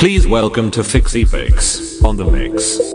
Please welcome to Fixie Fix on the mix.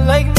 like